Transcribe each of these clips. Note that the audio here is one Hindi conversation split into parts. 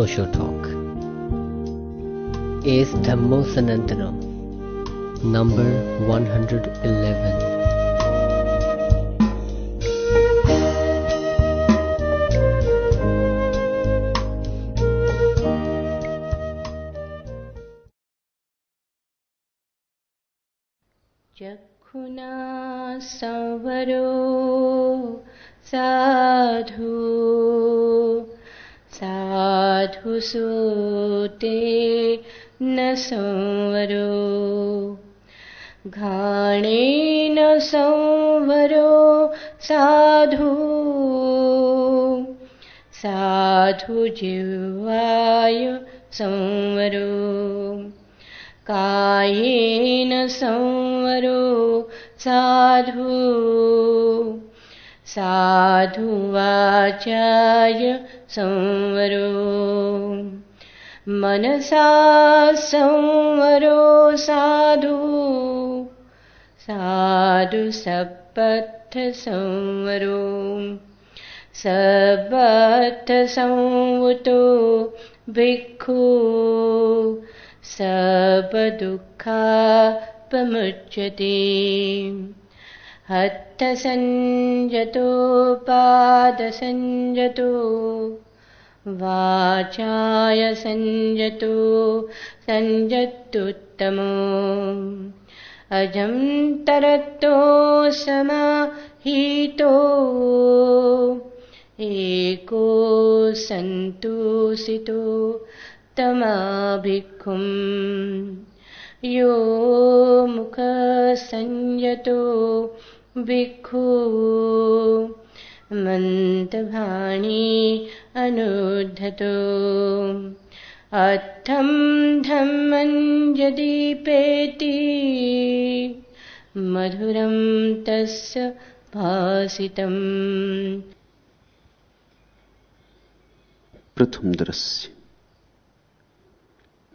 Social Talk is Dhammosanantanam, number 111. साधु जिह्वाय संवरो। कायेन संवरो साधु। साधु वाचाय संवरो। मनसा संवरो साधु। साधु सपथ संवरो। सबथ संवतो भिक्खु सब दुःखापमुच्यते हत्थसञ्जतो पादसञ्जतो वाचाय सञ्जतो सञ्जत्युत्तमो अजं तरतो समाहितो एको सन्तोषितो तमाभिक्खुम्। यो मुखसंयतो भिक्खु मन्तभाणी अनुद्धतो। अर्थं धम्मं यदीपेति मधुरं तस्य भासितम् प्रथम दृश्य।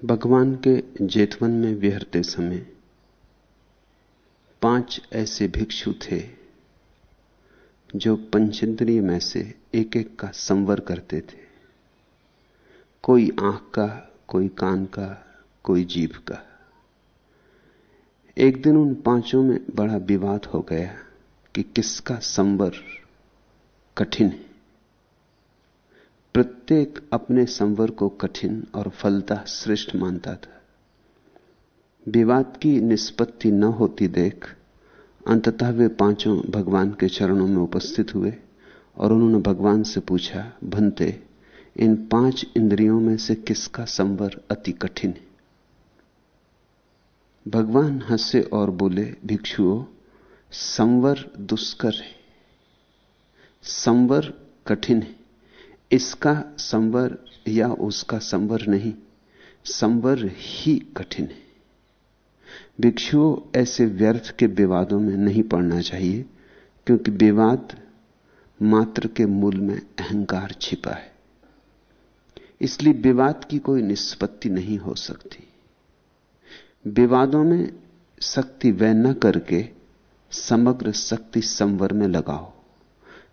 भगवान के जेतवन में विहरते समय पाँच ऐसे भिक्षु थे जो पंचेंद्रिय में से एक एक का संवर करते थे। कोई आँख का, कोई कान का, कोई जीभ का। एक दिन उन पाँचों में बड़ा विवाद हो गया कि किसका संवर कठिन है। प्रत्येक अपने संवर को कठिन और फलता श्रेष्ठ मानता था। विवाद की निष्पत्ति न होती देख, अंततः वे पाँचों भगवान के चरणों में उपस्थित हुए और उन्होंने भगवान से पूछा, भंते, इन पाँच इंद्रियों में से किसका संवर अति कठिन है? भगवान हंसे और बोले, भिक्षुओं, संवर दुष्कर है। संवर कठिन है। इसका संवर या उसका संवर नहीं, संवर ही कठिन है। भिक्षुओं ऐसे व्यर्थ के विवादों में नहीं पड़ना चाहिए, क्योंकि विवाद मात्र के मूल में अहंकार छिपा है। इसलिए विवाद की कोई निष्पत्ति नहीं हो सकती। विवादों में शक्ति वह न करके समग्र शक्ति संवर में लगाओ।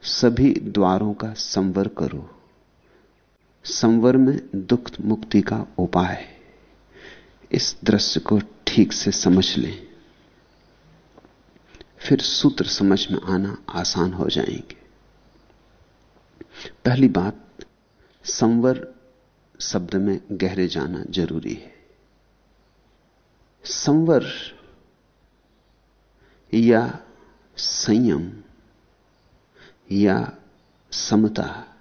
सभी द्वारों का संवर करो। संवर में दुख मुक्ति का उपाय इस दृश्य को ठीक से समझ लें। फिर सूत्र समझ में आना आसान हो जाएँगे। पहली बात, संवर शब्द में गहरे जाना ज़रूरी है। संवर या संयम या समता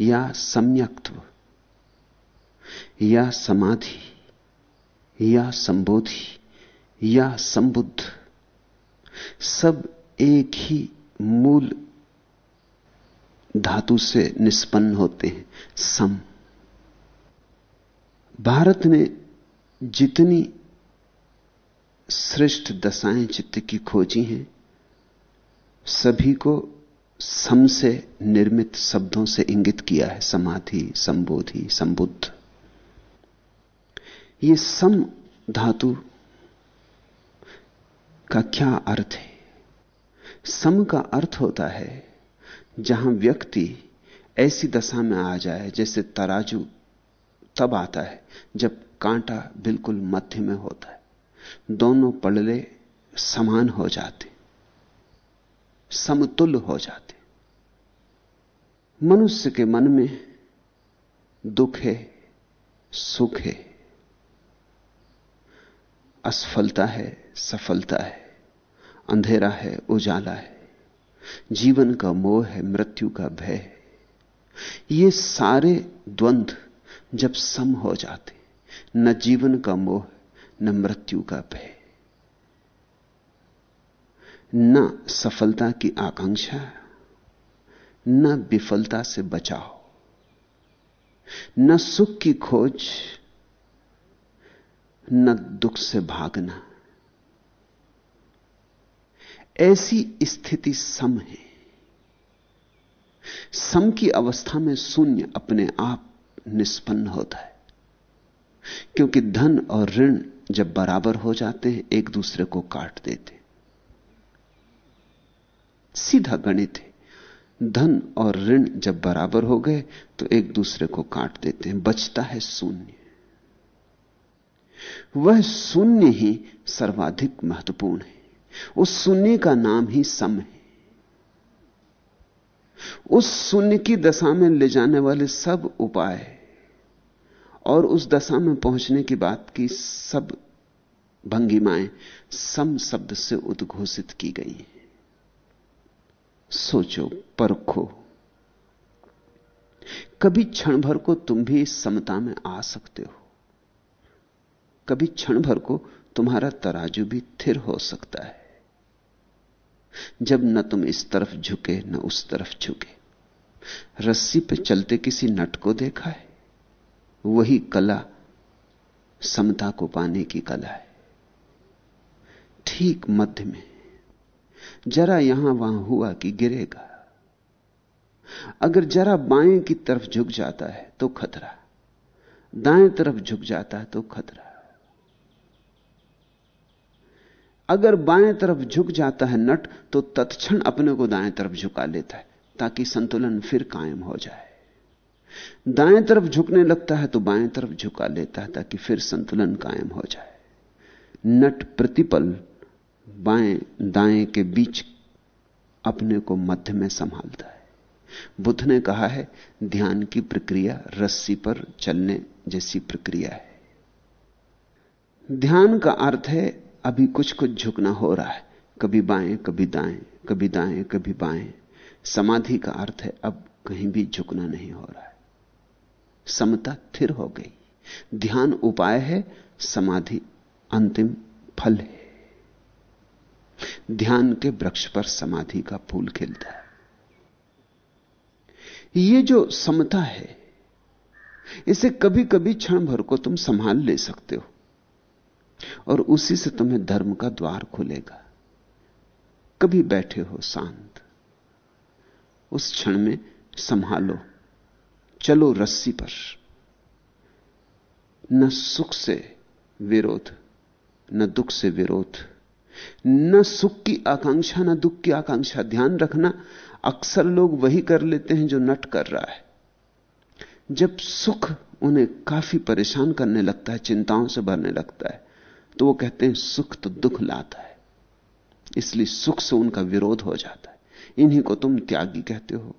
या सम्यक्त्व, या समाधि, या संबोधि, या संबुद्ध, सब एक ही मूल धातु से निष्पन्न होते हैं, सम। भारत ने जितनी श्रेष्ठ दशाएँ चित्त की खोजी हैं, सभी को सम से निर्मित शब्दों से इंगित किया है, समाधि, संबोधि, संबुद्ध। ये सम धातु का क्या अर्थ है? सम का अर्थ होता है, जहाँ व्यक्ति ऐसी दशा में आ जाए, जैसे तराजू तब आता है, जब कांटा बिल्कुल मध्य में होता है। दोनों पड़ले समान हो जाते, समतुल्य हो जाते। मनुष्य के मन में दुख है, सुख है, असफलता है, सफलता है, अंधेरा है, उजाला है, जीवन का मोह है, मृत्यु का भय है। ये सारे द्वंद्व जब सम हो जाते, न जीवन का मोह, न मृत्यु का भय, न सफलता की आकांक्षा न विफलता से बचाओ न सुख की खोज, न दुख से भागना। ऐसी स्थिति सम है। सम की अवस्था में शून्य अपने आप निष्पन्न होता है, क्योंकि धन और ऋण जब बराबर हो जाते हैं, एक दूसरे को काट देते सीधा गणित है। धन और ऋण जब बराबर हो गए तो एक दूसरे को काट देते हैं, बचता है शून्य। वह शून्य ही सर्वाधिक महत्वपूर्ण है। उस शून्य का नाम ही सम है। उस शून्य की दशा में ले जाने वाले सब उपाय और उस दशा में पहुँचने की बात की सब भंगिमाएँ, सम शब्द से उद्घोषित की गई हैं। सोचो, परखो। कभी क्षण भर को तुम भी इस समता में आ सकते हो। कभी क्षण भर को तुम्हारा तराजू भी थिर हो सकता है। जब न तुम इस तरफ़ झुके, न उस तरफ़ झुके रस्सी पे चलते किसी नट को देखा है। वही कला समता को पाने की कला है। ठीक मध्य में जरा यहाँ वहाँ हुआ कि गिरेगा। अगर जरा बाएँ की तरफ़ झुक जाता है तो खतरा। दाएँ तरफ़ झुक जाता है तो खतरा। अगर बाएँ तरफ़ झुक जाता है नट तो तत्क्षण अपने को दाएँ तरफ़ झुका लेता है, ताकि संतुलन फिर कायम हो जाए। दाएँ तरफ़ झुकने लगता है तो बाएँ तरफ़ झुका लेता है, ताकि फिर संतुलन कायम हो जाए। नट प्रतिपल बाएँ, दाएँ के बीच अपने को मध्य में संभालता है। बुद्ध ने कहा है, ध्यान की प्रक्रिया रस्सी पर चलने जैसी प्रक्रिया है। ध्यान का अर्थ है, अभी कुछ कुछ झुकना हो रहा है। कभी बाएँ, कभी दाएँ कभी दाएँ, कभी बाएँ। समाधि का अर्थ है, अब कहीं भी झुकना नहीं हो रहा है। समता थिर हो गई। ध्यान उपाय है, समाधि अंतिम फल है। ध्यान के वृक्ष पर समाधि का फूल खिलता है। ये जो समता है, इसे कभी कभी क्षण भर को तुम संभाल ले सकते हो, और उसी से तुम्हें धर्म का द्वार खुलेगा। कभी बैठे हो शांत, उस क्षण में संभालो, चलो रस्सी पर। न सुख से विरोध, न दुख से विरोध। न सुख की आकांक्षा, न दुख की आकांक्षा। ध्यान रखना, अक्सर लोग वही कर लेते हैं जो नट कर रहा है। जब सुख उन्हें काफ़ी परेशान करने लगता है, चिंताओं से भरने लगता है तो वो कहते हैं, सुख तो दुख लाता है। इसलिए सुख से उनका विरोध हो जाता है। इन्हीं को तुम त्यागी कहते हो।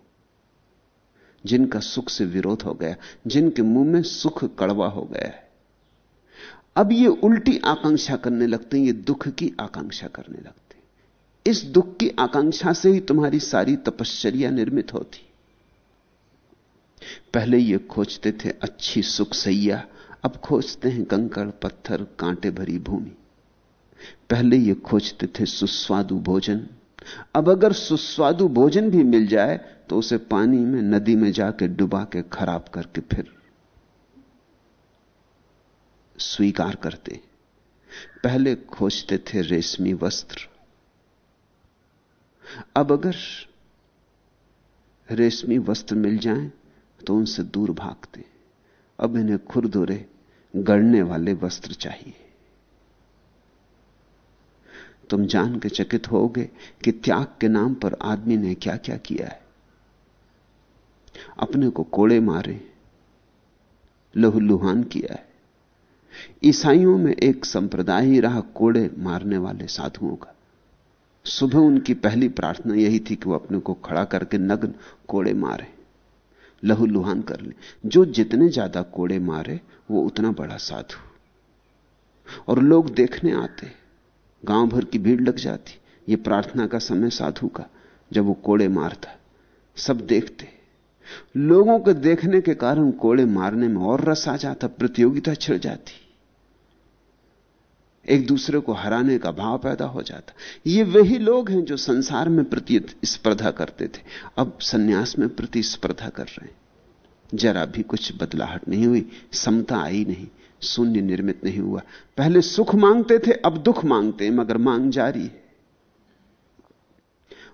जिनका सुख से विरोध हो गया, जिनके मुँह में सुख कड़वा हो गया है अब ये उल्टी आकांक्षा करने लगते हैं, ये दुख की आकांक्षा करने लगते हैं। इस दुख की आकांक्षा से ही तुम्हारी सारी तपश्चर्या निर्मित होती। पहले ये खोजते थे, अच्छी सुख सैया, अब खोजते हैं कंकड़, पत्थर, कांटे भरी भूमि। पहले ये खोजते थे सुस्वादु भोजन, अब अगर सुस्वादु भोजन भी मिल जाए तो उसे पानी में, नदी में जाके डुबा के खराब करके फिर स्वीकार करते। पहले खोजते थे रेशमी वस्त्र। अब अगर रेशमी वस्त्र मिल जाएँ तो उनसे दूर भागते। अब इन्हें खुरदुरे गढ़ने वाले वस्त्र चाहिए। तुम जान के चकित होगे कि त्याग के नाम पर आदमी ने क्या क्या किया है। अपने को कोड़े मारे, लहूलुहान किया है। ईसाइयों में एक संप्रदाय ही रहा कोड़े मारने वाले साधुओं का। सुबह उनकी पहली प्रार्थना यही थी कि वो अपने को खड़ा करके नग्न कोड़े मारे, लहू लुहान कर ले। जो जितने ज़्यादा कोड़े मारे, वो उतना बड़ा साधु। और लोग देखने आते, गाँव भर की भीड़ लग जाती। ये प्रार्थना का समय साधु का, जब वो कोड़े मारता। सब देखते। लोगों के देखने के कारण कोड़े मारने में और रस आ जाता, प्रतियोगिता छिड़ जाती। एक दूसरे को हराने का भाव पैदा हो जाता। ये वही लोग हैं जो संसार में प्रति स्पर्धा करते थे। अब सन्यास में प्रतिस्पर्धा कर रहे हैं। जरा भी कुछ बदलाहट नहीं हुई, समता आई नहीं, शून्य निर्मित नहीं हुआ। पहले सुख मांगते थे, अब दुख मांगते हैं, मगर मांग जारी है।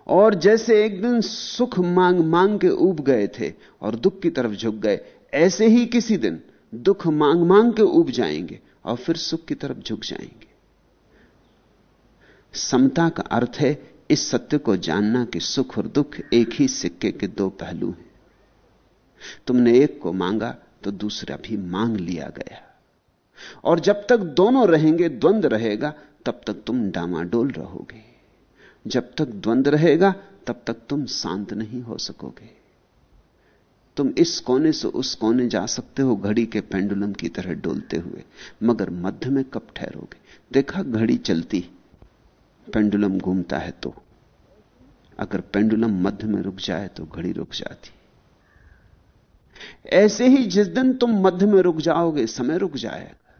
और जैसे एक दिन सुख मांग मांग के उब गए थे और दुख की तरफ़ झुक गए, ऐसे ही किसी दिन दुख मांग मांग के उब जाएँगे। और फिर सुख की तरफ़ झुक जाएँगे। समता का अर्थ है, इस सत्य को जानना कि सुख और दुख एक ही सिक्के के दो पहलू हैं। तुमने एक को मांगा तो दूसरा भी मांग लिया गया। और जब तक दोनों रहेंगे, द्वंद रहेगा, तब तक तुम डामाडोल रहोगे। जब तक द्वंद रहेगा, तब तक तुम शांत नहीं हो सकोगे। तुम इस कोने से उस कोने जा सकते हो, घड़ी के पेंडुलम की तरह डोलते हुए, मगर मध्य में कब ठहरोगे? देखा, घड़ी चलती, पेंडुलम घूमता है तो। अगर पेंडुलम मध्य में रुक जाए तो घड़ी रुक जाती। ऐसे ही जिस दिन तुम मध्य में रुक जाओगे, समय रुक जाएगा।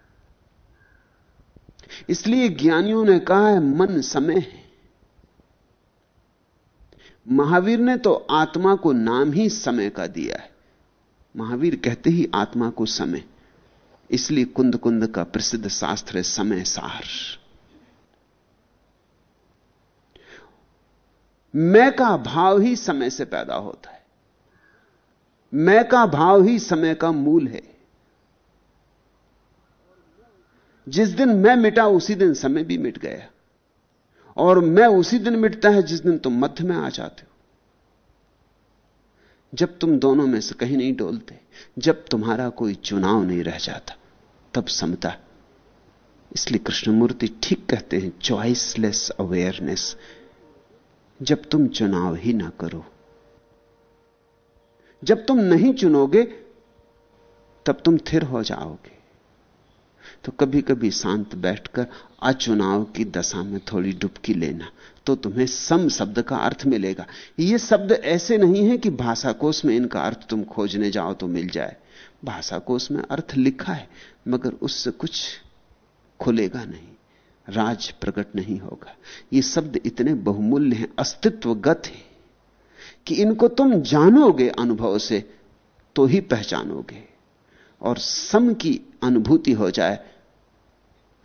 इसलिए ज्ञानियों ने कहा है, मन समय है। महावीर ने तो आत्मा को नाम ही समय का दिया है। महावीर कहते ही आत्मा को समय। इसलिए कुंद कुंद का प्रसिद्ध शास्त्र है समय सार। मैं का भाव ही समय से पैदा होता है। मैं का भाव ही समय का मूल है। जिस दिन मैं मिटा, उसी दिन समय भी मिट गया। और मैं उसी दिन मिटता है जिस दिन तुम मध्य में आ जाते हो। जब तुम दोनों में से कहीं नहीं डोलते, जब तुम्हारा कोई चुनाव नहीं रह जाता, तब समता। इसलिए कृष्णमूर्ति ठीक कहते हैं चॉइसलेस अवेयरनेस जब तुम चुनाव ही ना करो, जब तुम नहीं चुनोगे, तब तुम थिर हो जाओगे। तो कभी कभी शांत बैठकर अचुनाव की दशा में थोड़ी डुबकी लेना तो तुम्हें सम शब्द का अर्थ मिलेगा। ये शब्द ऐसे नहीं है कि भाषा कोश में इनका अर्थ तुम खोजने जाओ तो मिल जाए। भाषा कोश में अर्थ लिखा है, मगर उससे कुछ खुलेगा नहीं। राज प्रकट नहीं होगा। ये शब्द इतने बहुमूल्य हैं, अस्तित्वगत हैं, कि इनको तुम जानोगे अनुभव से तो ही पहचानोगे। और सम की अनुभूति हो जाए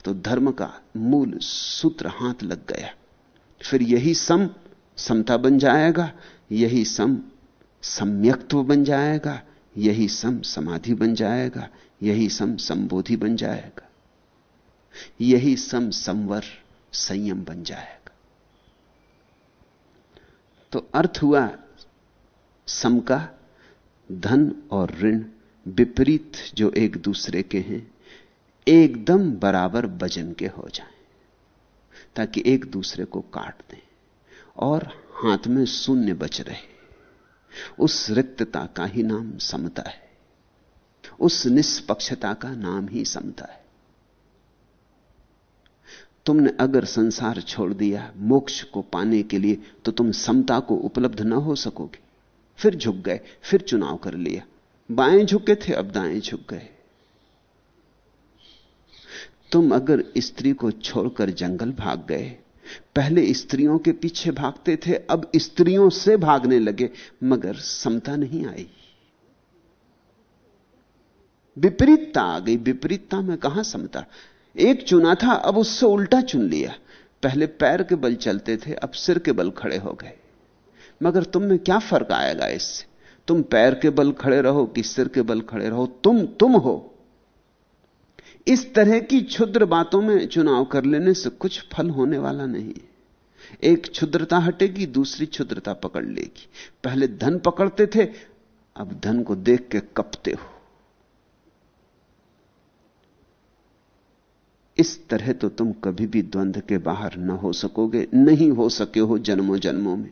तो धर्म का मूल सूत्र हाथ लग गया। फिर यही सम समता बन जाएगा, यही सम सम्यक्त्व बन जाएगा, यही सम समाधि बन जाएगा, यही सम संबोधि बन जाएगा, यही सम संवर संयम बन जाएगा। तो अर्थ हुआ सम का धन और ऋण विपरीत जो एक दूसरे के हैं, एकदम बराबर वज़न के हो जाएँ, ताकि एक दूसरे को काट दें और हाथ में शून्य बच रहे। उस रिक्तता का ही नाम समता है। उस निष्पक्षता का नाम ही समता है। तुमने अगर संसार छोड़ दिया मोक्ष को पाने के लिए तो तुम समता को उपलब्ध ना हो सकोगे। फिर झुक गए, फिर चुनाव कर लिया। बाएँ झुके थे, अब दाएँ झुक गए। तुम अगर स्त्री को छोड़कर जंगल भाग गए, पहले स्त्रियों के पीछे भागते थे, अब स्त्रियों से भागने लगे, मगर समता नहीं आई। विपरीतता आ गई विपरीतता में कहाँ समता? एक चुना था, अब उससे उल्टा चुन लिया। पहले पैर के बल चलते थे, अब सिर के बल खड़े हो गए। मगर तुम में क्या फ़र्क आएगा इससे? तुम पैर के बल खड़े रहो कि सिर के बल खड़े रहो, तुम तुम हो। इस तरह की क्षुद्र बातों में चुनाव कर लेने से कुछ फल होने वाला नहीं एक क्षुद्रता हटेगी, दूसरी क्षुद्रता पकड़ लेगी। पहले धन पकड़ते थे, अब धन को देख के कपते हो। इस तरह तो तुम कभी भी द्वंद्व के बाहर न हो सकोगे, नहीं हो सके हो जन्मों जन्मों में।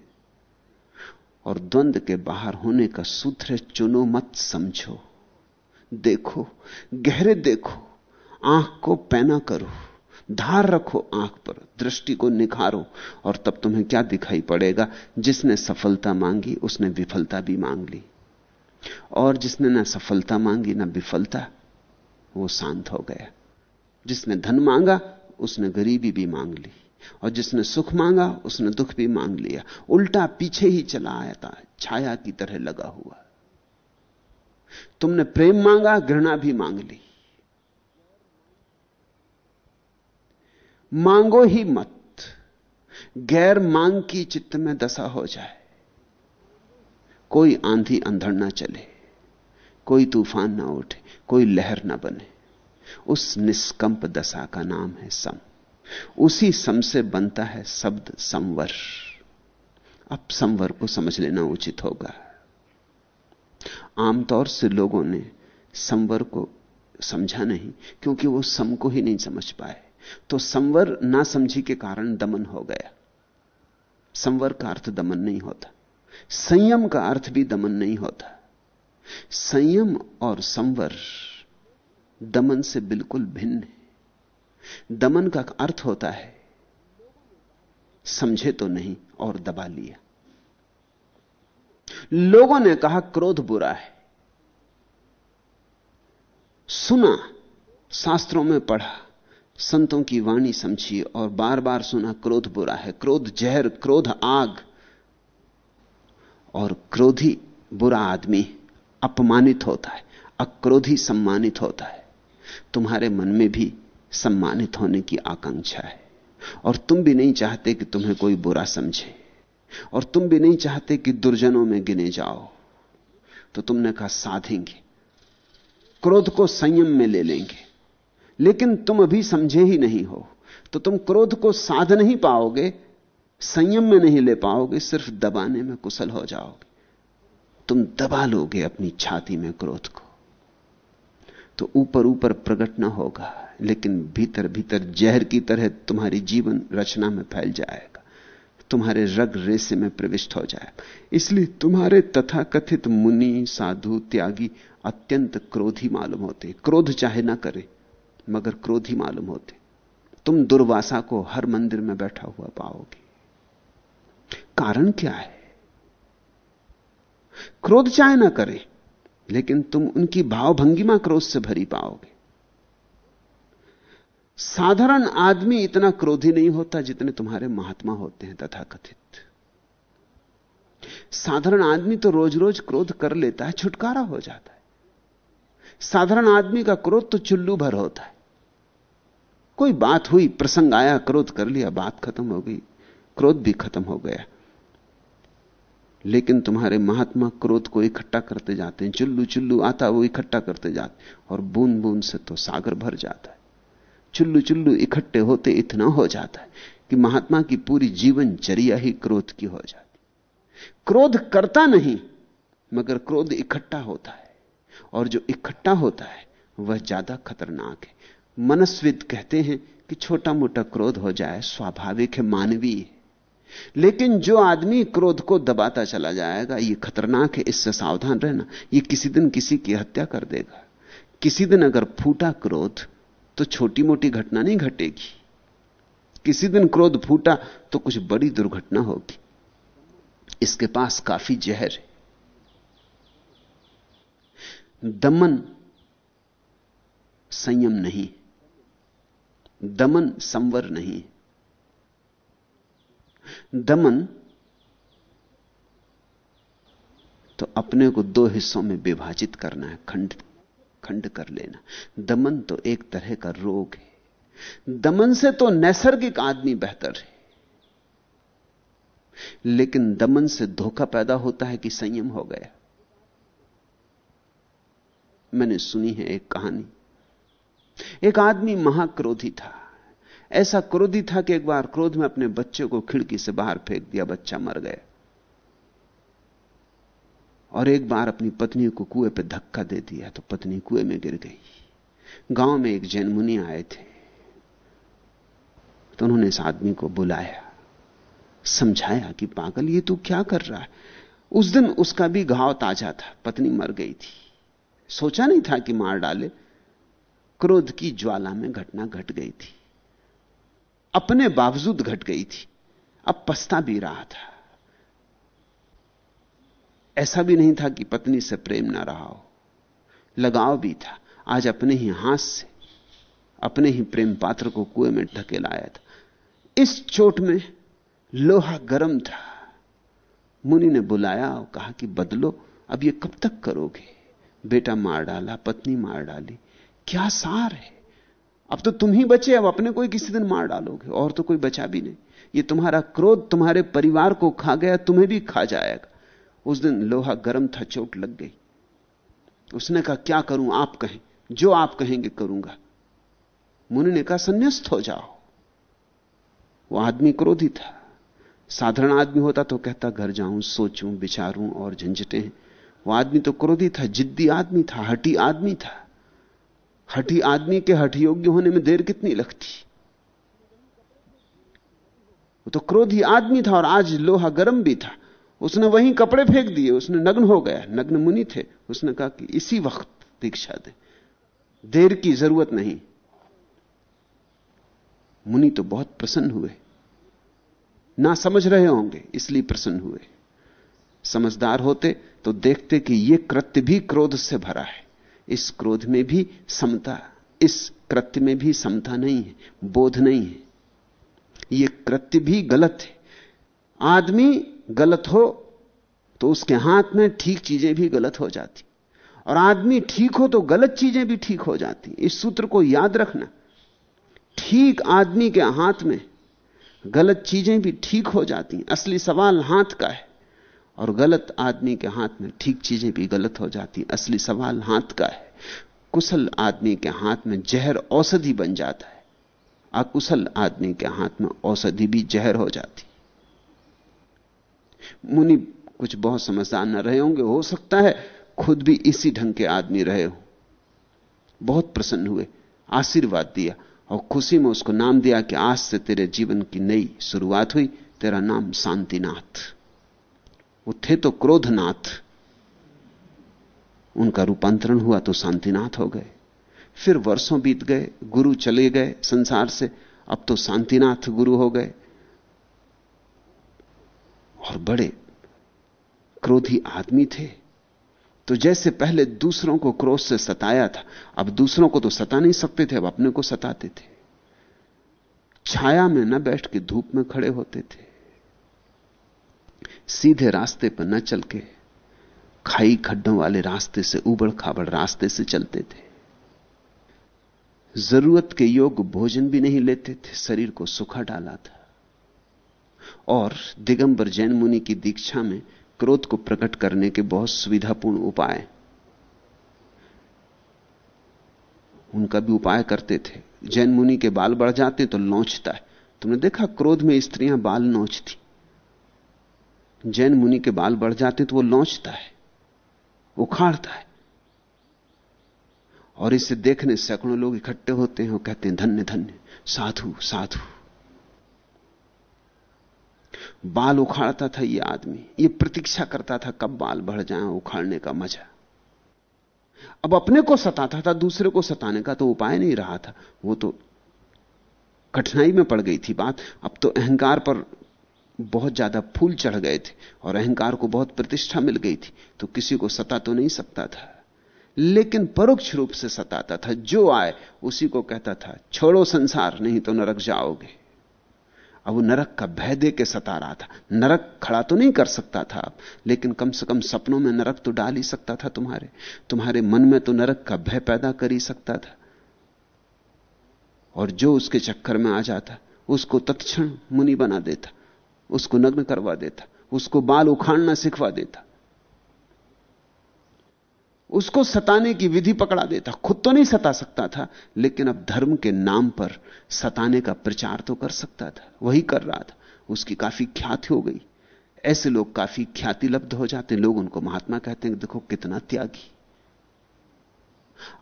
और द्वंद्व के बाहर होने का सूत्र चुनो मत, समझो। देखो, गहरे देखो, आँख को पैना करो, धार रखो आँख पर, दृष्टि को निखारो, और तब तुम्हें क्या दिखाई पड़ेगा? जिसने सफलता मांगी, उसने विफलता भी मांग ली। और जिसने ना सफलता मांगी, ना विफलता, वो शांत हो गया। जिसने धन मांगा, उसने गरीबी भी मांग ली। और जिसने सुख मांगा, उसने दुख भी मांग लिया। उल्टा पीछे ही चला आया था, छाया की तरह लगा हुआ। तुमने प्रेम मांगा, घृणा भी मांग ली। मांगो ही मत। गैर मांग की चित्त में दशा हो जाए। कोई आंधी अंधड़ ना चले। कोई तूफ़ान ना उठे। कोई लहर ना बने। उस निष्कंप दशा का नाम है सम। उसी सम से बनता है शब्द संवर। अब संवर को समझ लेना उचित होगा। आमतौर से लोगों ने संवर को समझा नहीं, क्योंकि वो सम को ही नहीं समझ पाए। तो संवर ना समझी के कारण दमन हो गया। संवर का अर्थ दमन नहीं होता। संयम का अर्थ भी दमन नहीं होता। संयम और संवर दमन से बिल्कुल भिन्न है। दमन का अर्थ होता है, समझे तो नहीं और दबा लिया। लोगों ने कहा, क्रोध बुरा है। सुना, शास्त्रों में पढ़ा, संतों की वाणी समझी और बार बार सुना, क्रोध बुरा है। क्रोध जहर, क्रोध आग। और क्रोधी बुरा आदमी अपमानित होता है, अक्रोधी सम्मानित होता है। तुम्हारे मन में भी सम्मानित होने की आकांक्षा है। और तुम भी नहीं चाहते कि तुम्हें कोई बुरा समझे। और तुम भी नहीं चाहते कि दुर्जनों में गिने जाओ। तो तुमने कहा, साधेंगे। क्रोध को संयम में ले लेंगे। लेकिन तुम अभी समझे ही नहीं हो। तो तुम क्रोध को साध नहीं पाओगे, संयम में नहीं ले पाओगे, सिर्फ़ दबाने में कुशल हो जाओगे। तुम दबा लोगे अपनी छाती में क्रोध को। तो ऊपर ऊपर प्रकट ना होगा। लेकिन भीतर भीतर जहर की तरह तुम्हारी जीवन रचना में फैल जाएगा। तुम्हारे रग रेसे में प्रविष्ट हो जाएगा। इसलिए तुम्हारे तथाकथित मुनि, साधु, त्यागी अत्यंत क्रोधी मालूम होते। क्रोध चाहे ना करे, मगर क्रोधी मालूम होते। तुम दुर्वासा को हर मंदिर में बैठा हुआ पाओगे। कारण क्या है? क्रोध चाहे ना करें, लेकिन तुम उनकी भावभंगिमा क्रोध से भरी पाओगे। साधारण आदमी इतना क्रोधी नहीं होता जितने तुम्हारे महात्मा होते हैं तथाकथित। साधारण आदमी तो रोज रोज क्रोध कर लेता है, छुटकारा हो जाता है। साधारण आदमी का क्रोध तो चुल्लू भर होता है। कोई बात हुई, प्रसंग आया, क्रोध कर लिया, बात खत्म हो गई, क्रोध भी खत्म हो गया। लेकिन तुम्हारे महात्मा क्रोध को इकट्ठा करते जाते हैं चुल्लू चुल्लू आता, वो इकट्ठा करते जाते और बूंद बूंद से तो सागर भर जाता है। चुल्लू चुल्लू इकट्ठे होते इतना हो जाता है कि महात्मा की पूरी जीवन चर्या ही क्रोध की हो जाती क्रोध करता नहीं, मगर क्रोध इकट्ठा होता है। और जो इकट्ठा होता है, वह ज़्यादा खतरनाक है। मनस्विद कहते हैं कि छोटा मोटा क्रोध हो जाए, स्वाभाविक है, मानवीय लेकिन जो आदमी क्रोध को दबाता चला जाएगा यह खतरनाक है, इससे सावधान रहना। यह किसी दिन किसी की हत्या कर देगा। किसी दिन अगर फूटा क्रोध तो छोटी मोटी घटना नहीं घटेगी। किसी दिन क्रोध फूटा तो कुछ बड़ी दुर्घटना होगी। इसके पास काफ़ी जहर है। दमन संयम नहीं। दमन संवर नहीं। दमन तो अपने को दो हिस्सों में विभाजित करना है खंड खंड कर लेना। दमन तो एक तरह का रोग है। दमन से तो नैसर्गिक आदमी बेहतर है। लेकिन दमन से धोखा पैदा होता है कि संयम हो गया। मैंने सुनी है एक कहानी। एक आदमी महाक्रोधी था। ऐसा क्रोधी था कि एक बार क्रोध में अपने बच्चे को खिड़की से बाहर फेंक दिया, बच्चा मर गया। और एक बार अपनी पत्नी को कुएँ पर धक्का दे दिया तो पत्नी कुएँ में गिर गई। गाँव में एक जैन मुनि आए थे। तो उन्होंने इस आदमी को बुलाया। समझाया कि, पागल, ये तू क्या कर रहा है? उस दिन उसका भी घाव ताज़ा था। पत्नी मर गई थी। सोचा नहीं था कि मार डाले। क्रोध की ज्वाला में घटना घट गई थी। अपने बावजूद घट गई थी। अब पछता भी रहा था। ऐसा भी नहीं था कि पत्नी से प्रेम ना रहा हो। लगाव भी था। आज अपने ही हाथ से, अपने ही प्रेम पात्र को कुएँ में ढके लाया था। इस चोट में लोहा गर्म था। मुनि ने बुलाया और कहा कि बदलो, अब ये कब तक करोगे? बेटा मार डाला, पत्नी मार डाली। क्या सार है? अब तो तुम ही बचे, अब अपने कोई किसी दिन मार डालोगे। और तो कोई बचा भी नहीं। ये तुम्हारा क्रोध तुम्हारे परिवार को खा गया, तुम्हें भी खा जाएगा। उस दिन लोहा गर्म था, चोट लग गई। उसने कहा, क्या करूँ, आप कहें, जो आप कहेंगे करूँगा। मुनि ने कहा, संन्यास्त हो जाओ। वो आदमी क्रोधी था। साधारण आदमी होता तो कहता, घर जाऊँ, सोचूं, विचारूं और झंझटे। वो आदमी तो क्रोधी था, जिद्दी आदमी था हटी आदमी था। हठी आदमी के हठ योग्य होने में देर कितनी लगती? वो तो क्रोधी आदमी था और आज लोहा गर्म भी था। उसने वहीं कपड़े फेंक दिए, उसने नग्न हो गया। नग्न मुनि थे। उसने कहा कि इसी वक्त दीक्षा दे। देर की ज़रूरत नहीं। मुनि तो बहुत प्रसन्न हुए। ना समझ रहे होंगे, इसलिए प्रसन्न हुए। समझदार होते तो देखते कि यह कृत्य भी क्रोध से भरा है। इस क्रोध में भी समता, इस कृत्य में भी समता नहीं है, बोध नहीं है। यह कृत्य भी गलत है। आदमी गलत हो तो उसके हाथ में ठीक चीज़ें भी गलत हो जाती। और आदमी ठीक हो तो गलत चीज़ें भी ठीक हो जाती। इस सूत्र को याद रखना। ठीक आदमी के हाथ में गलत चीज़ें भी ठीक हो जाती असली सवाल हाथ का है, और गलत आदमी के हाथ में ठीक चीज़ें भी गलत हो जाती असली सवाल हाथ का है। कुशल आदमी के हाथ में जहर औषधि बन जाता है। अकुशल आदमी के हाथ में औषधि भी जहर हो जाती। मुनि कुछ बहुत समझदार न रहे होंगे, हो सकता है खुद भी इसी ढंग के आदमी रहे हो। बहुत प्रसन्न हुए, आशीर्वाद दिया और खुशी में उसको नाम दिया कि आज से तेरे जीवन की नई शुरुआत हुई, तेरा नाम शांतिनाथ। वो थे तो क्रोधनाथ। उनका रूपांतरण हुआ तो शांतिनाथ हो गए। फिर वर्षों बीत गए, गुरु चले गए संसार से, अब तो शांतिनाथ गुरु हो गए। और बड़े क्रोधी आदमी थे। तो जैसे पहले दूसरों को क्रोध से सताया था, अब दूसरों को तो सता नहीं सकते थे, अब अपने को सताते थे। छाया में न बैठ के धूप में खड़े होते थे। सीधे रास्ते पर न चल के खाई खड्डों वाले रास्ते से, उबड़ खाबड़ रास्ते से चलते थे। ज़रूरत के योग भोजन भी नहीं लेते थे, शरीर को सुखा डाला था। और दिगंबर जैन मुनि की दीक्षा में क्रोध को प्रकट करने के बहुत सुविधापूर्ण उपाय। उनका भी उपाय करते थे। जैन मुनि के बाल बढ़ जाते तो लौचता है। तुमने देखा क्रोध में स्त्रियाँ बाल नोचती? जैन मुनि के बाल बढ़ जाते तो वो लौचता है। उखाड़ता है। और इसे देखने सैकड़ों लोग इकट्ठे होते हैं और कहते हैं, धन्य धन्य, साधु साधु। बाल उखाड़ता था ये आदमी। ये प्रतीक्षा करता था कब बाल बढ़ जाए उखाड़ने का मज़ा। अब अपने को सताता था, दूसरे को सताने का तो उपाय नहीं रहा था। वो तो कठिनाई में पड़ गई थी बात। अब तो अहंकार पर बहुत ज़्यादा फूल चढ़ गए थे और अहंकार को बहुत प्रतिष्ठा मिल गई थी। तो किसी को सता तो नहीं सकता था। लेकिन परोक्ष रूप से सताता था। जो आए, उसी को कहता था, छोड़ो संसार, नहीं तो नरक जाओगे। अब वो नरक का भय दे के सता रहा था। नरक खड़ा तो नहीं कर सकता था लेकिन कम से कम सपनों में नरक तो डाल ही सकता था तुम्हारे। तुम्हारे मन में तो नरक का भय पैदा कर ही सकता था। और जो उसके चक्कर में आ जाता, उसको तत्क्षण मुनि बना देता, उसको नग्न करवा देता, उसको बाल उखाड़ना सिखवा देता। उसको सताने की विधि पकड़ा देता। खुद तो नहीं सता सकता था, लेकिन अब धर्म के नाम पर सताने का प्रचार तो कर सकता था। वही कर रहा था। उसकी काफ़ी ख्याति हो गई। ऐसे लोग काफ़ी ख्याति लब्ध हो जाते लोग उनको महात्मा कहते हैं, देखो कितना त्यागी।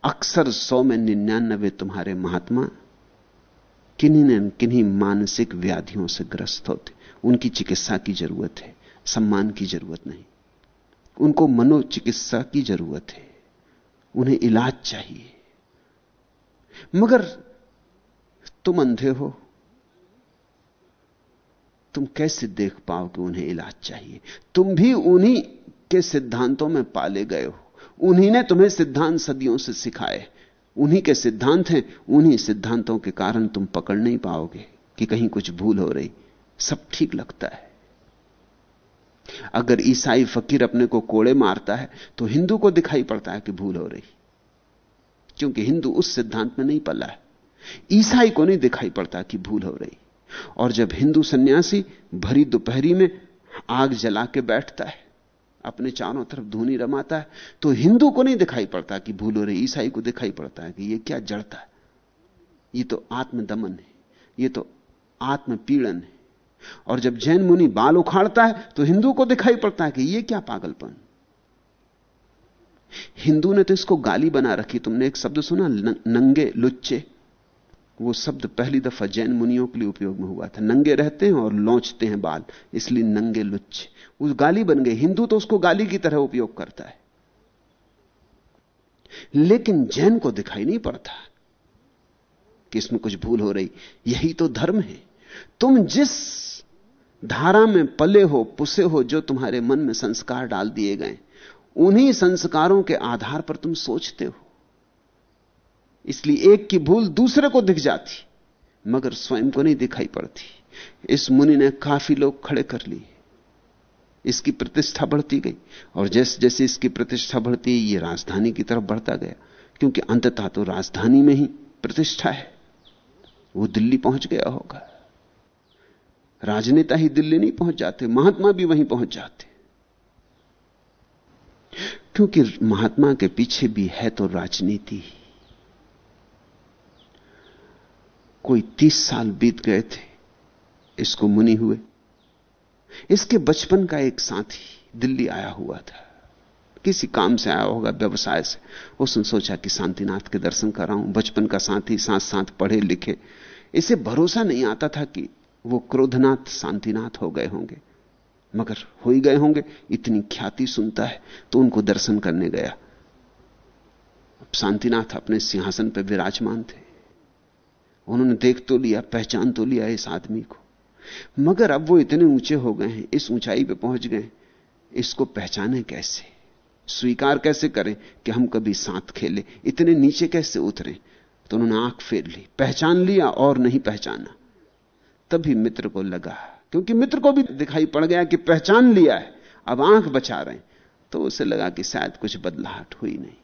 अक्सर सौ में निन्यानबे तुम्हारे महात्मा किन्हीं न, किन्हीं मानसिक व्याधियों से ग्रस्त होते। उनकी चिकित्सा की ज़रूरत है, सम्मान की ज़रूरत नहीं। उनको मनोचिकित्सा की ज़रूरत है। उन्हें इलाज चाहिए। मगर तुम अंधे हो। तुम कैसे देख पाओ कि उन्हें इलाज चाहिए? तुम भी उन्हीं के सिद्धांतों में पाले गए हो। उन्हीं ने तुम्हें सिद्धांत सदियों से सिखाए। उन्हीं के सिद्धांत हैं, उन्हीं सिद्धांतों के कारण तुम पकड़ नहीं पाओगे कि कहीं कुछ भूल हो रही। सब ठीक लगता है। अगर ईसाई फकीर अपने को कोड़े मारता है तो हिंदू को दिखाई पड़ता है कि भूल हो रही। क्योंकि हिंदू उस सिद्धांत में नहीं पला है। ईसाई को नहीं दिखाई पड़ता कि भूल हो रही। और जब हिंदू सन्यासी भरी दोपहरी में आग जला के बैठता है, अपने चारों तरफ़ धूनी रमाता है तो हिंदू को नहीं दिखाई पड़ता कि भूल हो रही। ईसाई को दिखाई पड़ता है कि यह क्या जड़ता है। ये तो आत्मदमन है। ये तो आत्मपीड़न है। और जब जैन मुनि बाल उखाड़ता है तो हिंदू को दिखाई पड़ता है कि यह क्या पागलपन। हिंदू ने तो इसको गाली बना रखी। तुमने एक शब्द सुना? नंगे लुच्चे। वो शब्द पहली दफ़ा जैन मुनियों के लिए उपयोग में हुआ था। नंगे रहते हैं और लौचते हैं बाल, इसलिए नंगे लुच्चे। उस गाली बन गए। हिंदू तो उसको गाली की तरह उपयोग करता है। लेकिन जैन को दिखाई नहीं पड़ता कि इसमें कुछ भूल हो रही। यही तो धर्म है। तुम जिस धारा में पले हो, पुसे हो, जो तुम्हारे मन में संस्कार डाल दिए गए, उन्हीं संस्कारों के आधार पर तुम सोचते हो। इसलिए एक की भूल दूसरे को दिख जाती, मगर स्वयं को नहीं दिखाई पड़ती। इस मुनि ने काफ़ी लोग खड़े कर लिए। इसकी प्रतिष्ठा बढ़ती गई, और जैसे जैसे इसकी प्रतिष्ठा बढ़ती, ये राजधानी की तरफ़ बढ़ता गया, क्योंकि अंततः तो राजधानी में ही प्रतिष्ठा है। वो दिल्ली पहुँच गया होगा। राजनेता ही दिल्ली नहीं पहुँच जाते, महात्मा भी वहीं पहुँच जाते। क्योंकि महात्मा के पीछे भी है तो राजनीति। कोई तीस साल बीत गए थे, इसको मुनि हुए। इसके बचपन का एक साथी दिल्ली आया हुआ था। किसी काम से आया होगा, व्यवसाय से। उसने सोचा कि शांतिनाथ के दर्शन कराऊं। बचपन का साथी साथ साथ पढ़े लिखे इसे भरोसा नहीं आता था कि वो क्रोधनाथ, शांतिनाथ हो गए होंगे। मगर हो ही गए होंगे, इतनी ख्याति सुनता है तो उनको दर्शन करने गया। शांतिनाथ अपने सिंहासन पर विराजमान थे। उन्होंने देख तो लिया, पहचान तो लिया इस आदमी को। मगर अब वो इतने ऊँचे हो गए हैं, इस ऊंचाई पे पहुँच गए, इसको पहचाने कैसे? स्वीकार कैसे करें कि हम कभी साथ खेले? इतने नीचे कैसे उतरे? तो उन्होंने आँख फेर ली, पहचान लिया और नहीं पहचाना। तभी मित्र को लगा। क्योंकि मित्र को भी दिखाई पड़ गया कि पहचान लिया है। अब आँख बचा रहे तो उसे लगा कि शायद कुछ बदलाहट हुई नहीं।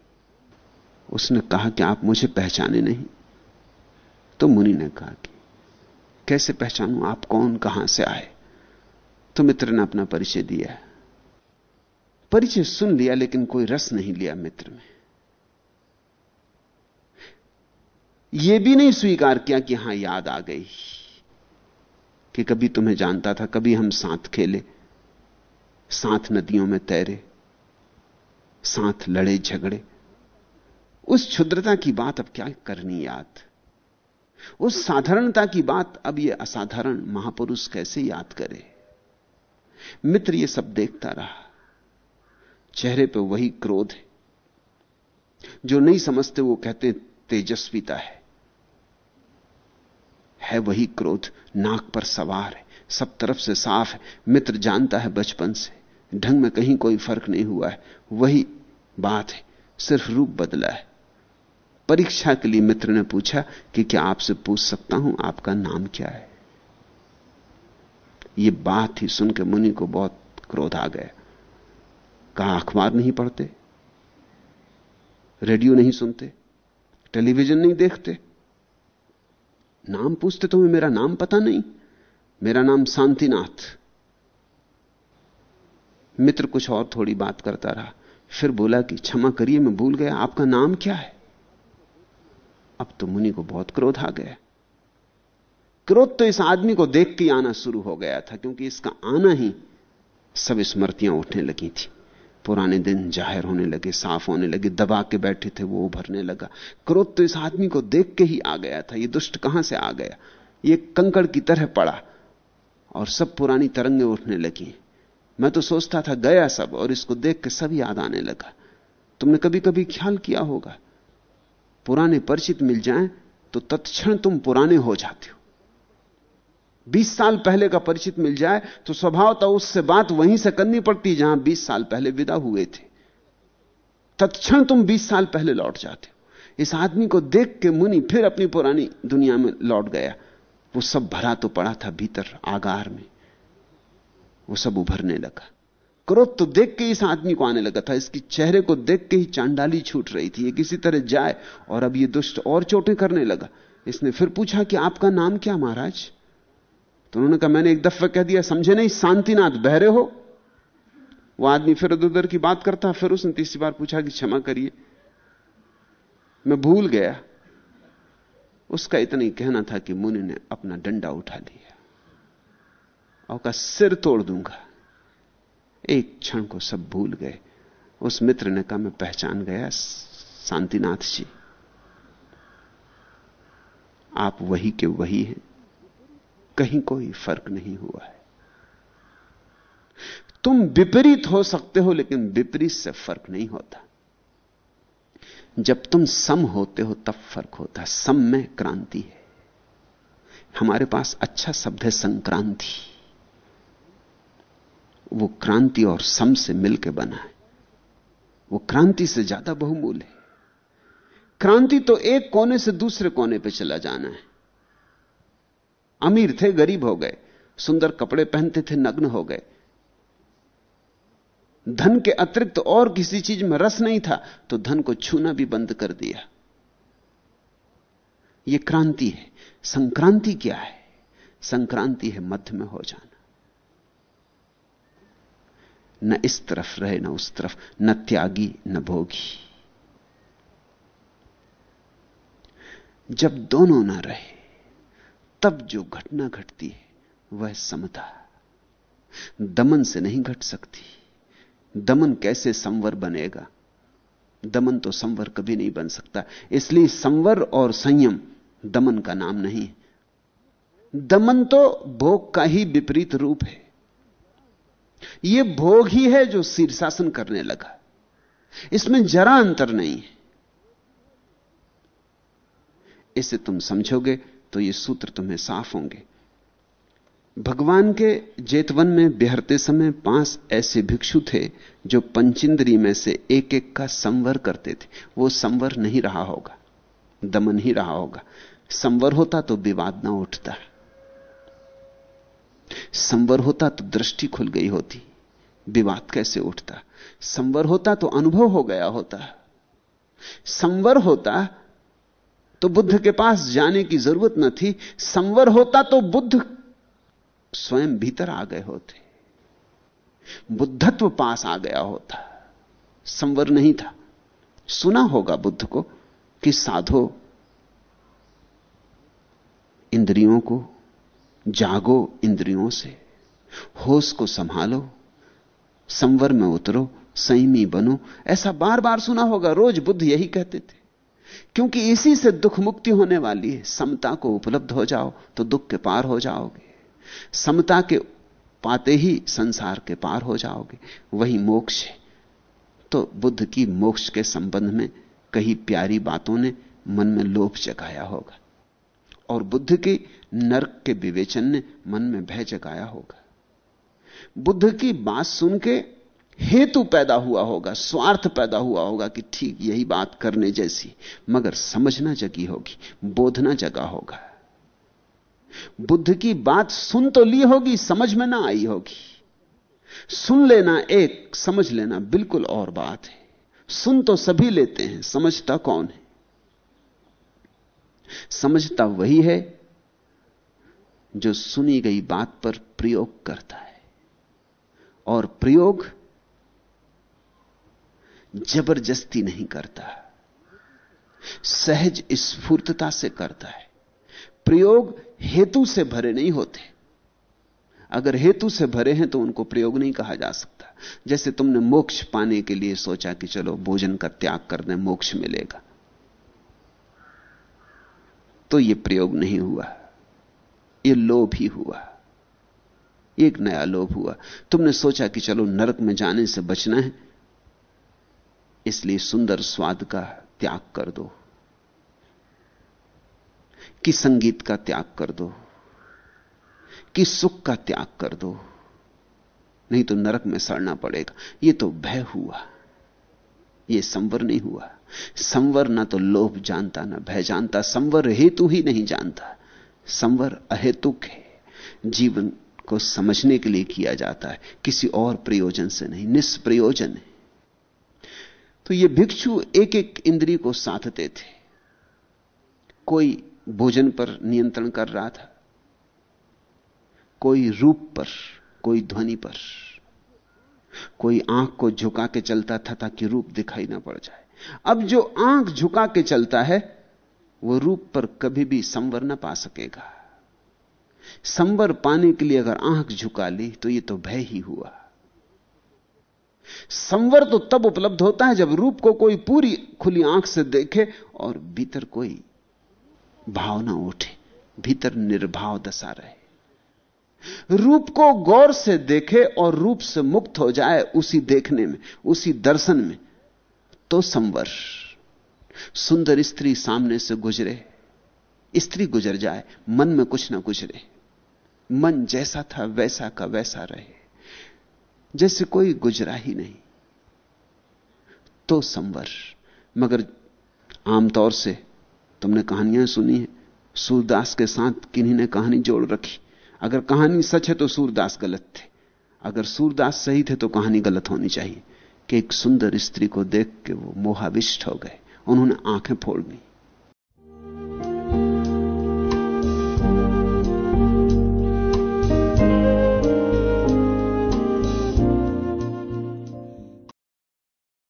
उसने कहा कि आप मुझे पहचाने नहीं। तो मुनि ने कहा कि, कैसे पहचानूं? आप कौन? कहाँ से आए? तो मित्र ने अपना परिचय दिया। परिचय सुन लिया, लेकिन कोई रस नहीं लिया मित्र में। यह भी नहीं स्वीकार किया कि हाँ, याद आ गई। कि कभी तुम्हें जानता था, कभी हम साथ खेले। साथ नदियों में तैरे, साथ लड़े झगड़े। उस क्षुद्रता की बात अब क्या करनी याद? उस साधारणता की बात अब यह असाधारण महापुरुष कैसे याद करे? मित्र यह सब देखता रहा। चेहरे पर वही क्रोध है। जो नहीं समझते वो कहते तेजस्विता है। है वही क्रोध, नाक पर सवार है, सब तरफ़ से साफ़ है, मित्र जानता है बचपन से, ढंग में कहीं कोई फ़र्क नहीं हुआ है, वही बात है, सिर्फ़ रूप बदला है। परीक्षा के लिए मित्र ने पूछा कि क्या आपसे पूछ सकता हूँ, आपका नाम क्या है? यह बात ही सुन के मुनि को बहुत क्रोध आ गया। कहा, अखबार नहीं पढ़ते? रेडियो नहीं सुनते? टेलीविज़न नहीं देखते? नाम पूछते तुम्हें मेरा नाम पता नहीं। मेरा नाम शांतिनाथ। मित्र कुछ और थोड़ी बात करता रहा। फिर बोला कि, क्षमा करिए, मैं भूल गया। आपका नाम क्या है? अब तो मुनि को बहुत क्रोध आ गया। क्रोध तो इस आदमी को देख के आना शुरू हो गया था, क्योंकि इसका आना ही सब स्मृतियाँ उठने लगी थी। पुराने दिन ज़ाहिर होने लगे, साफ़ होने लगे, दबा के बैठे थे, वो उभरने लगा। क्रोध तो इस आदमी को देख के ही आ गया था, ये दुष्ट कहाँ से आ गया? ये कंकड़ की तरह पड़ा और सब पुरानी तरंगे उठने लगी। मैं तो सोचता था, गया सब और इसको देख के सब याद आने लगा। तुमने कभी कभी ख्याल किया होगा, पुराने परिचित मिल जाएँ तो तत्क्षण तुम पुराने हो जाते हो। बीस साल पहले का परिचित मिल जाए तो स्वभाव था उससे बात वहीं से करनी पड़ती जहाँ बीस साल पहले विदा हुए थे। तत्क्षण तुम बीस साल पहले लौट जाते हो। इस आदमी को देख के मुनि फिर अपनी पुरानी दुनिया में लौट गया। वो सब भरा तो पड़ा था भीतर आगार में। वो सब उभरने लगा। क्रोध तो देख के इस आदमी को आने लगा था। इसके चेहरे को देख के ही चांडाली छूट रही थी। ये किसी तरह जाए और अब ये दुष्ट और चोटें करने लगा। इसने फिर पूछा कि आपका नाम क्या, महाराज? तो उन्होंने कहा, मैंने एक दफ़ा कह दिया, समझे नहीं, शांतिनाथ, बहरे हो? वो आदमी फिर उधर उधर की बात करता, फिर उसने तीसरी बार पूछा कि क्षमा करिए। मैं भूल गया। उसका इतना ही कहना था कि मुनि ने अपना डंडा उठा लिया। और का सिर तोड़ दूँगा। एक क्षण को सब भूल गए। उस मित्र ने कहा, मैं पहचान गया, शांतिनाथ जी। आप वही के वही हैं। कहीं कोई फ़र्क नहीं हुआ है। तुम विपरीत हो सकते हो, लेकिन विपरीत से फ़र्क नहीं होता। जब तुम सम होते हो, तब फ़र्क होता है। सम में क्रांति है। हमारे पास अच्छा शब्द है संक्रांति। वो क्रांति और सम से मिलकर बना है। वो क्रांति से ज़्यादा बहुमूल्य है। क्रांति तो एक कोने से दूसरे कोने पे चला जाना है। अमीर थे, गरीब हो गए, सुंदर कपड़े पहनते थे, नग्न हो गए। धन के अतिरिक्त और किसी चीज़ में रस नहीं था तो धन को छूना भी बंद कर दिया। यह क्रांति है। संक्रांति क्या है? संक्रांति है मध्य में हो जाना। न इस तरफ़ रहे, न उस तरफ़, न त्यागी, न भोगी। जब दोनों ना रहे तब जो घटना घटती है, वह समता। दमन से नहीं घट सकती। दमन कैसे संवर बनेगा? दमन तो संवर कभी नहीं बन सकता। इसलिए संवर और संयम दमन का नाम नहीं दमन तो भोग का ही विपरीत रूप है। यह भोग ही है जो शीर्षासन करने लगा। इसमें जरा अंतर नहीं है। इसे तुम समझोगे तो ये सूत्र तुम्हें साफ़ होंगे। भगवान के जेतवन में बिहरते समय पाँच ऐसे भिक्षु थे जो पंचिंद्री में से एक एक का संवर करते थे। वो संवर नहीं रहा होगा, दमन ही रहा होगा। संवर होता तो विवाद ना उठता। संवर होता तो दृष्टि खुल गई होती, विवाद कैसे उठता? संवर होता तो अनुभव हो गया होता। संवर होता तो बुद्ध के पास जाने की ज़रूरत न थी। संवर होता तो बुद्ध स्वयं भीतर आ गए होते। बुद्धत्व पास आ गया होता। संवर नहीं था। सुना होगा बुद्ध को कि साधो, इंद्रियों को जागो इंद्रियों से, होश को संभालो, संवर में उतरो, संयमी बनो। ऐसा बार बार सुना होगा। रोज बुद्ध यही कहते थे। क्योंकि इसी से दुख मुक्ति होने वाली है। समता को उपलब्ध हो जाओ तो दुख के पार हो जाओगे। समता के पाते ही संसार के पार हो जाओगे। वही मोक्ष है। तो बुद्ध की मोक्ष के संबंध में कई प्यारी बातों ने मन में लोभ जगाया होगा। और बुद्ध के नर्क के विवेचन ने मन में भय जगाया होगा। बुद्ध की बात सुन के हेतु पैदा हुआ होगा, स्वार्थ पैदा हुआ होगा कि ठीक यही बात करने जैसी, मगर समझना जगी होगी, बोधना जगा होगा। बुद्ध की बात सुन तो ली होगी, समझ में ना आई होगी। सुन लेना एक, समझ लेना बिल्कुल और बात है। सुन तो सभी लेते हैं, समझता कौन है? समझता वही है जो सुनी गई बात पर प्रयोग करता है। और प्रयोग ज़बरदस्ती नहीं करता सहज स्फूर्तता से करता है। प्रयोग हेतु से भरे नहीं होते। अगर हेतु से भरे हैं तो उनको प्रयोग नहीं कहा जा सकता। जैसे तुमने मोक्ष पाने के लिए सोचा कि चलो भोजन का त्याग कर दें, मोक्ष मिलेगा। तो यह प्रयोग नहीं हुआ। यह लोभ ही हुआ। एक नया लोभ हुआ। तुमने सोचा कि चलो नरक में जाने से बचना है। इसलिए सुंदर स्वाद का त्याग कर दो। कि संगीत का त्याग कर दो। कि सुख का त्याग कर दो। नहीं तो नरक में सड़ना पड़ेगा। यह तो भय हुआ। यह संवर नहीं हुआ। संवर ना तो लोभ जानता, ना भय जानता। संवर हेतु ही नहीं जानता। संवर अहेतुक है। जीवन को समझने के लिए किया जाता है। किसी और प्रयोजन से नहीं, निष्प्रयोजन है। तो ये भिक्षु एक एक इंद्री को साधते थे। कोई भोजन पर नियंत्रण कर रहा था, कोई रूप पर, कोई ध्वनि पर, कोई आँख को झुका के चलता था ताकि रूप दिखाई ना पड़ जाए। अब जो आँख झुका के चलता है, वो रूप पर कभी भी संवर ना पा सकेगा। संवर पाने के लिए अगर आँख झुका ली तो ये तो भय ही हुआ। संवर तो तब उपलब्ध होता है जब रूप को कोई पूरी खुली आँख से देखे और भीतर कोई भाव ना उठे, भीतर निर्भाव दशा रहे। रूप को गौर से देखे और रूप से मुक्त हो जाए उसी देखने में, उसी दर्शन में तो संवर। सुंदर स्त्री सामने से गुजरे, स्त्री गुजर जाए, मन में कुछ ना गुजरे मन जैसा था, वैसा का वैसा रहे। जैसे कोई गुजरा ही नहीं। तो संवर, मगर आमतौर से तुमने कहानियाँ सुनी है। सूरदास के साथ किन्हीं ने कहानी जोड़ रखी। अगर कहानी सच है तो सूरदास गलत थे। अगर सूरदास सही थे तो कहानी गलत होनी चाहिए। कि एक सुंदर स्त्री को देख के वो मोहाविष्ट हो गए। उन्होंने आँखें फोड़ दी।